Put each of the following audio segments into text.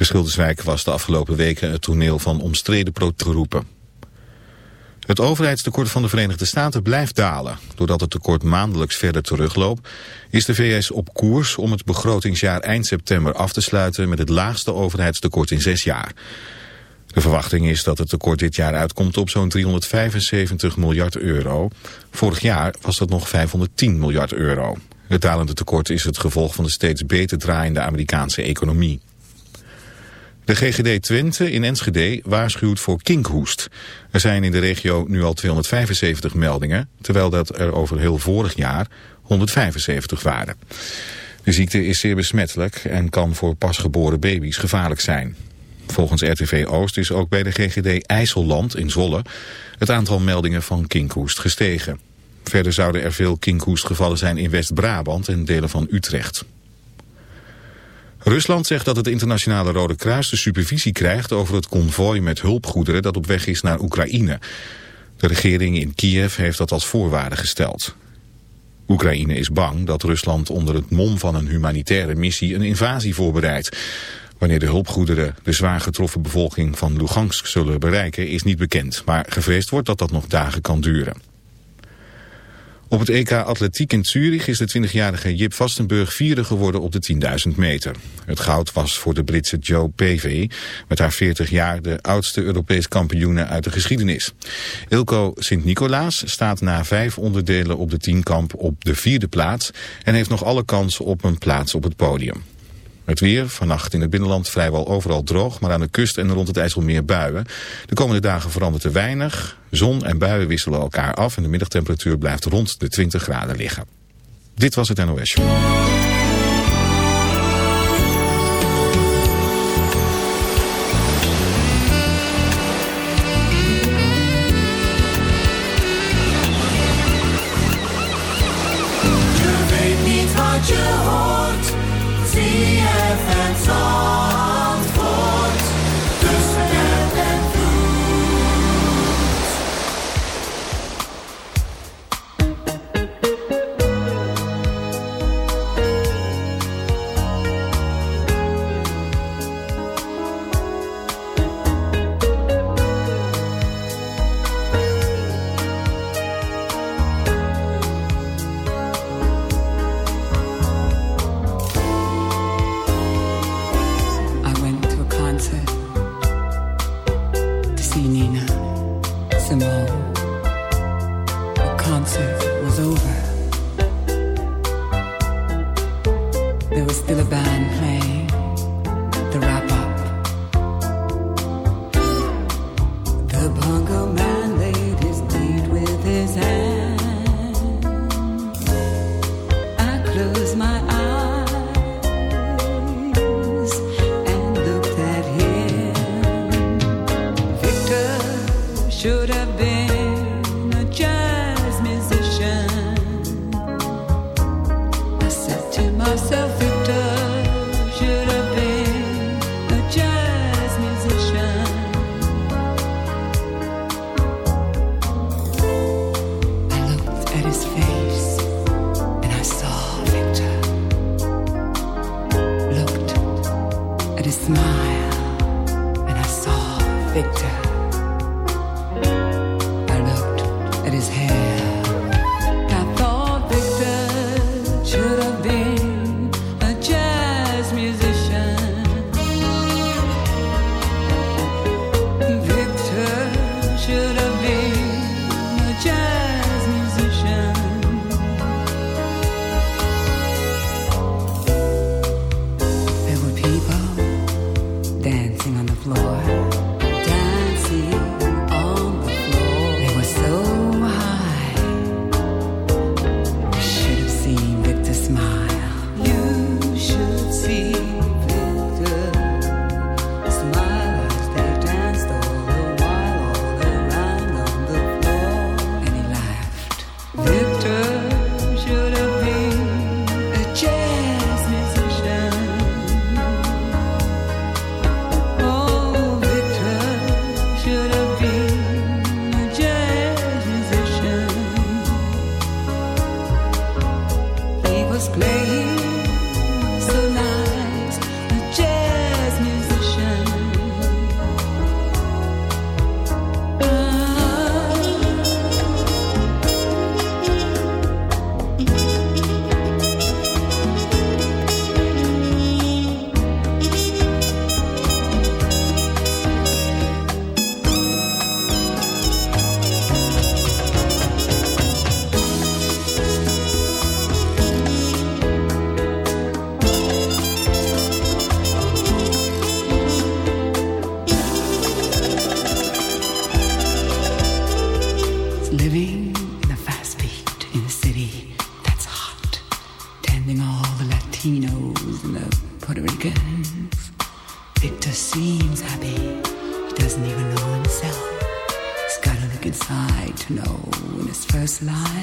De Schilderswijk was de afgelopen weken het toneel van omstreden protesten. Het overheidstekort van de Verenigde Staten blijft dalen. Doordat het tekort maandelijks verder terugloopt, is de VS op koers om het begrotingsjaar eind september af te sluiten met het laagste overheidstekort in zes jaar. De verwachting is dat het tekort dit jaar uitkomt op zo'n 375 miljard euro. Vorig jaar was dat nog 510 miljard euro. Het dalende tekort is het gevolg van de steeds beter draaiende Amerikaanse economie. De GGD Twente in Enschede waarschuwt voor kinkhoest. Er zijn in de regio nu al 275 meldingen, terwijl dat er over heel vorig jaar 175 waren. De ziekte is zeer besmettelijk en kan voor pasgeboren baby's gevaarlijk zijn. Volgens RTV Oost is ook bij de GGD IJsselland in Zwolle het aantal meldingen van kinkhoest gestegen. Verder zouden er veel kinkhoestgevallen zijn in West-Brabant en delen van Utrecht. Rusland zegt dat het internationale Rode Kruis de supervisie krijgt over het konvooi met hulpgoederen dat op weg is naar Oekraïne. De regering in Kiev heeft dat als voorwaarde gesteld. Oekraïne is bang dat Rusland onder het mom van een humanitaire missie een invasie voorbereidt. Wanneer de hulpgoederen de zwaar getroffen bevolking van Lugansk zullen bereiken is niet bekend. Maar gevreesd wordt dat dat nog dagen kan duren. Op het EK Atletiek in Zurich is de 20-jarige Jip Vastenburg vierde geworden op de 10.000 meter. Het goud was voor de Britse Joe Pavey, met haar 40 jaar de oudste Europees kampioene uit de geschiedenis. Ilko Sint-Nicolaas staat na vijf onderdelen op de tienkamp op de vierde plaats en heeft nog alle kans op een plaats op het podium. Het weer, vannacht in het binnenland vrijwel overal droog, maar aan de kust en rond het IJsselmeer buien. De komende dagen verandert er weinig. Zon en buien wisselen elkaar af en de middagtemperatuur blijft rond de 20 graden liggen. Dit was het NOS at his smile and I saw Victor. Life.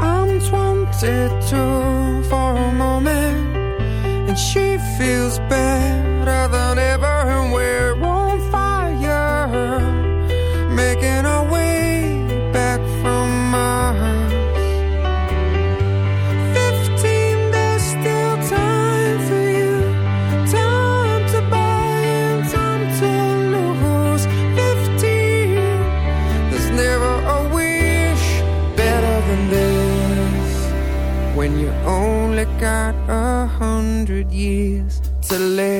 I'm 22 for a moment, and she feels better. to live.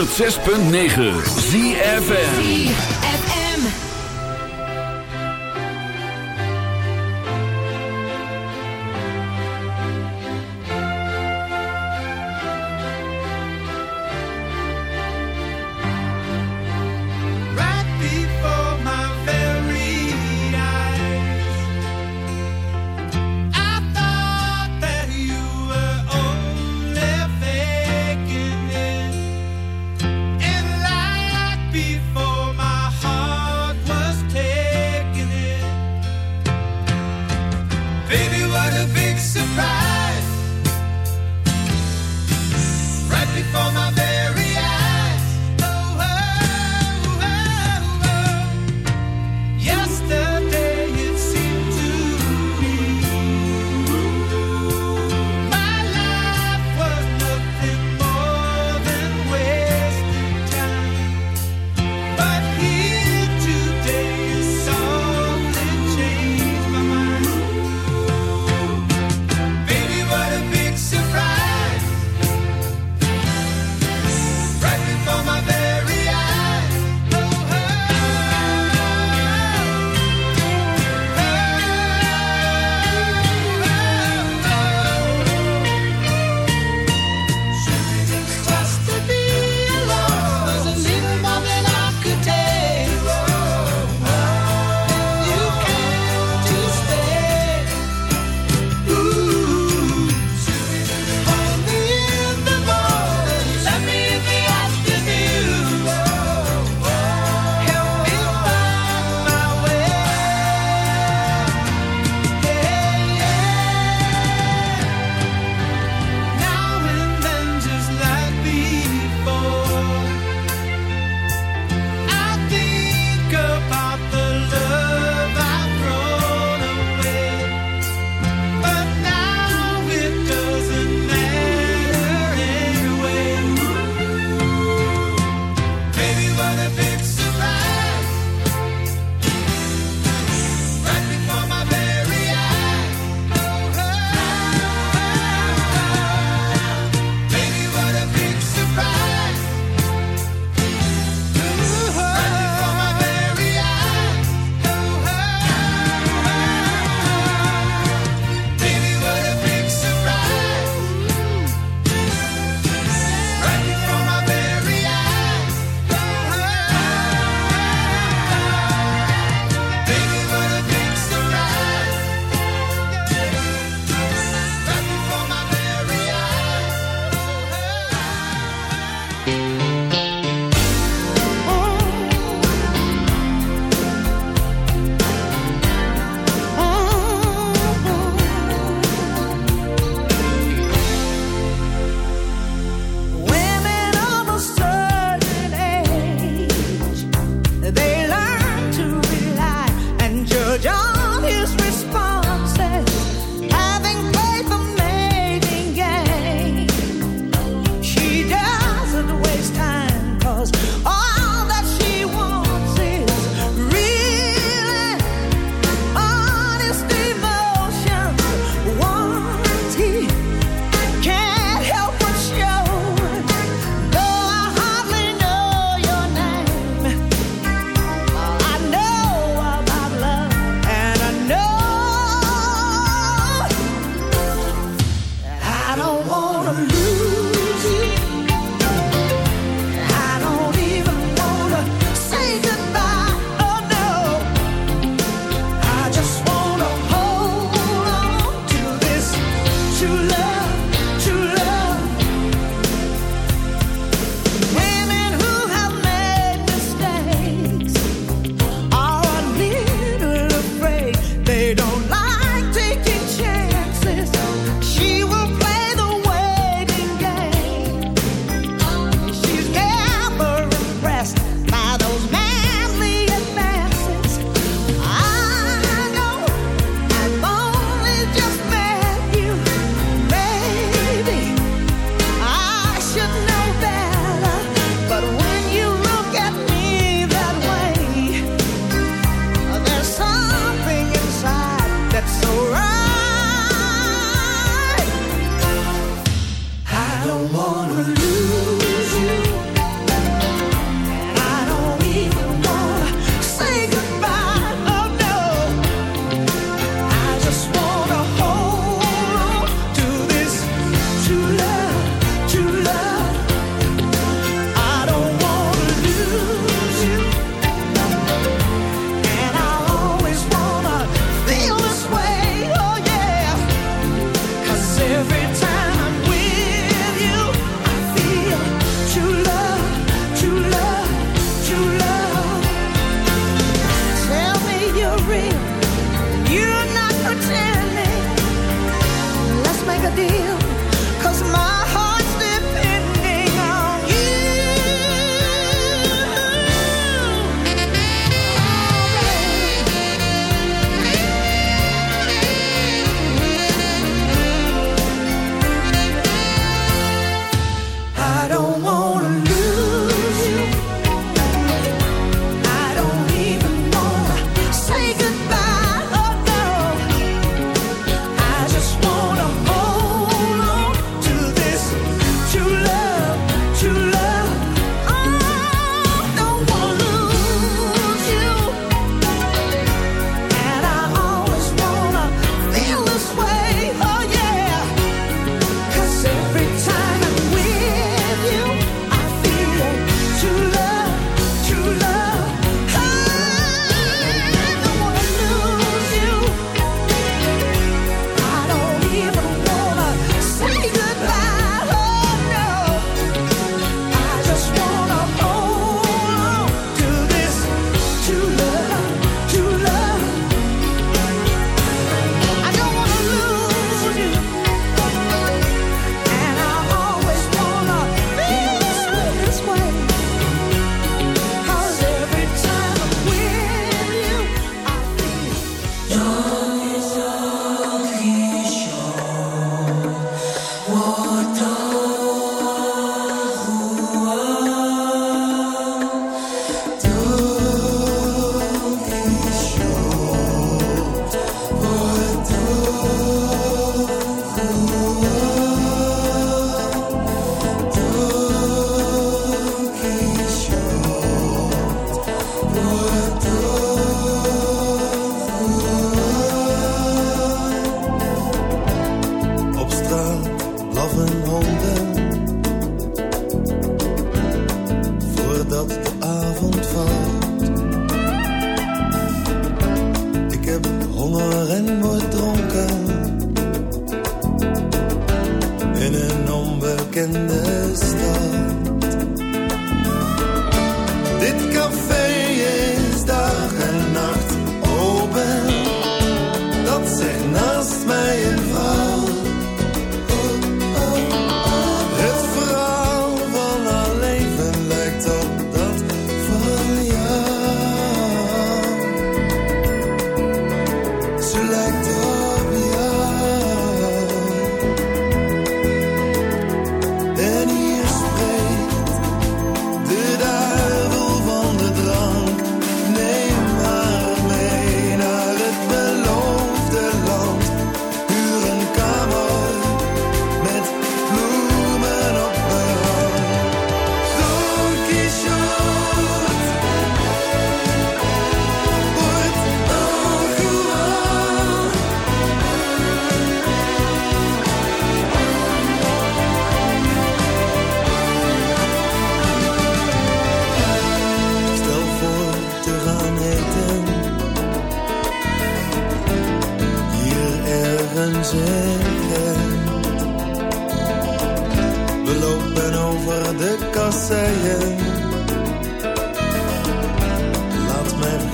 106.9 ZFM.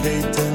hate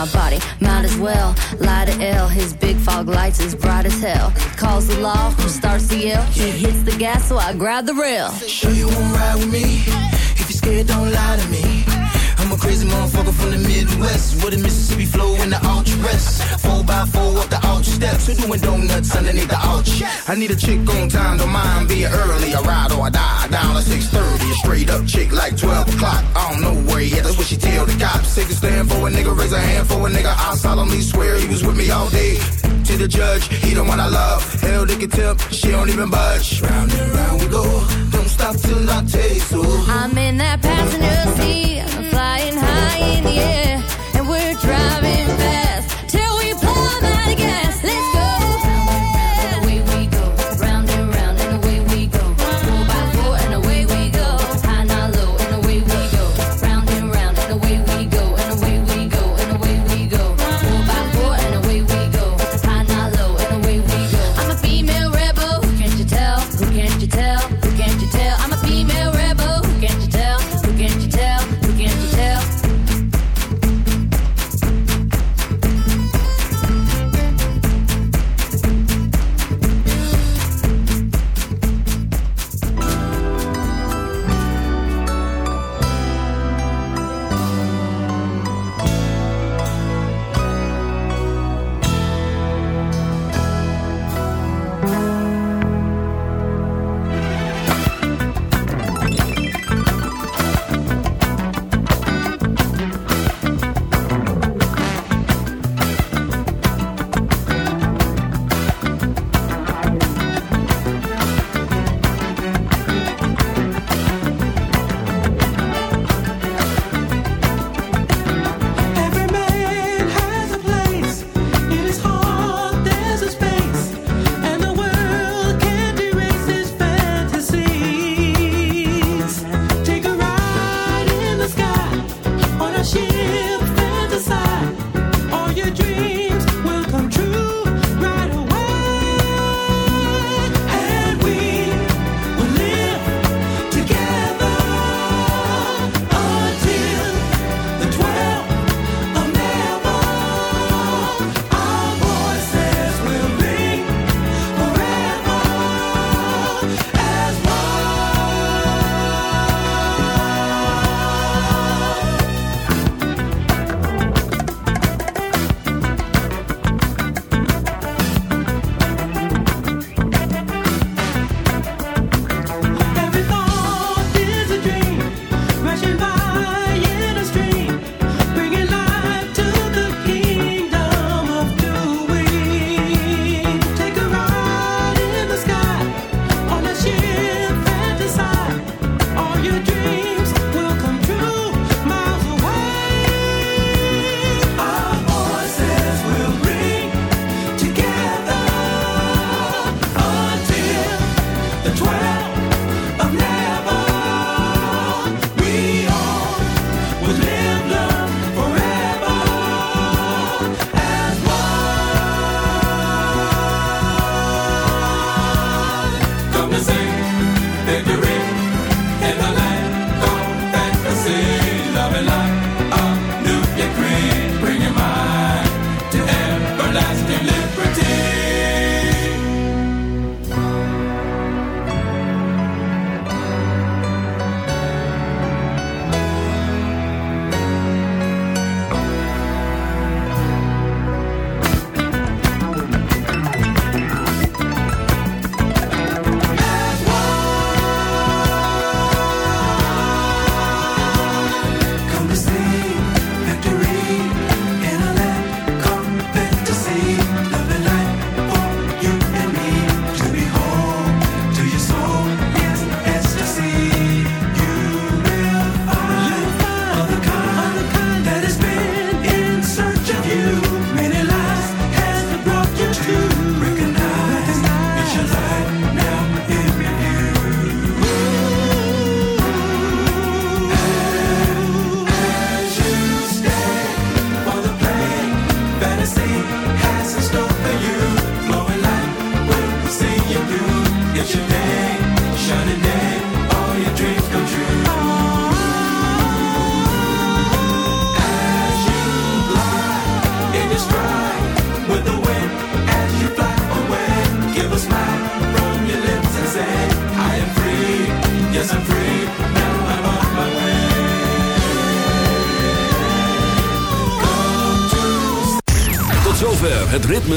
my body. Might as well lie to L. His big fog lights as bright as hell. Calls the law, starts to yell. He hits the gas, so I grab the rail. Sure you won't ride with me? If you're scared, don't lie to me. I'm a crazy motherfucker from the Midwest, with a Mississippi flow and the ultra rest. Four by four up to doing donuts underneath the arch. I need a chick on time, don't mind being early. I ride or I die, down at 6.30. A straight up chick like 12 o'clock. I don't know where yet, that's what she tell the cops. Take a stand for a nigga, raise a hand for a nigga. I solemnly swear he was with me all day. To the judge, he the one I love. Hell, they can tell she don't even budge. Round and round we go, don't stop till I taste you. I'm in that passenger seat, I'm flying high in the air, and we're driving fast.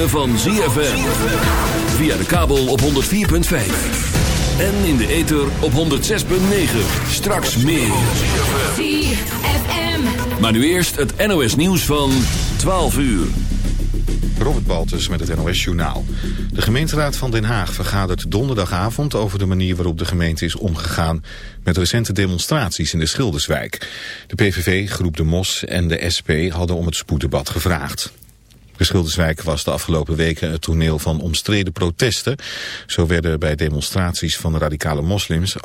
Ritme van ZFM. Via de kabel op 104.5. En in de ether op 106.9. Straks meer. ZFM. Maar nu eerst het NOS nieuws van 12 uur. Robert Baltus met het NOS Journaal. De gemeenteraad van Den Haag vergadert donderdagavond over de manier waarop de gemeente is omgegaan met recente demonstraties in de Schilderswijk. De PVV, Groep de Mos en de SP hadden om het spoeddebat gevraagd. De Schilderswijk was de afgelopen weken het toneel van omstreden protesten. Zo werden bij demonstraties van radicale moslims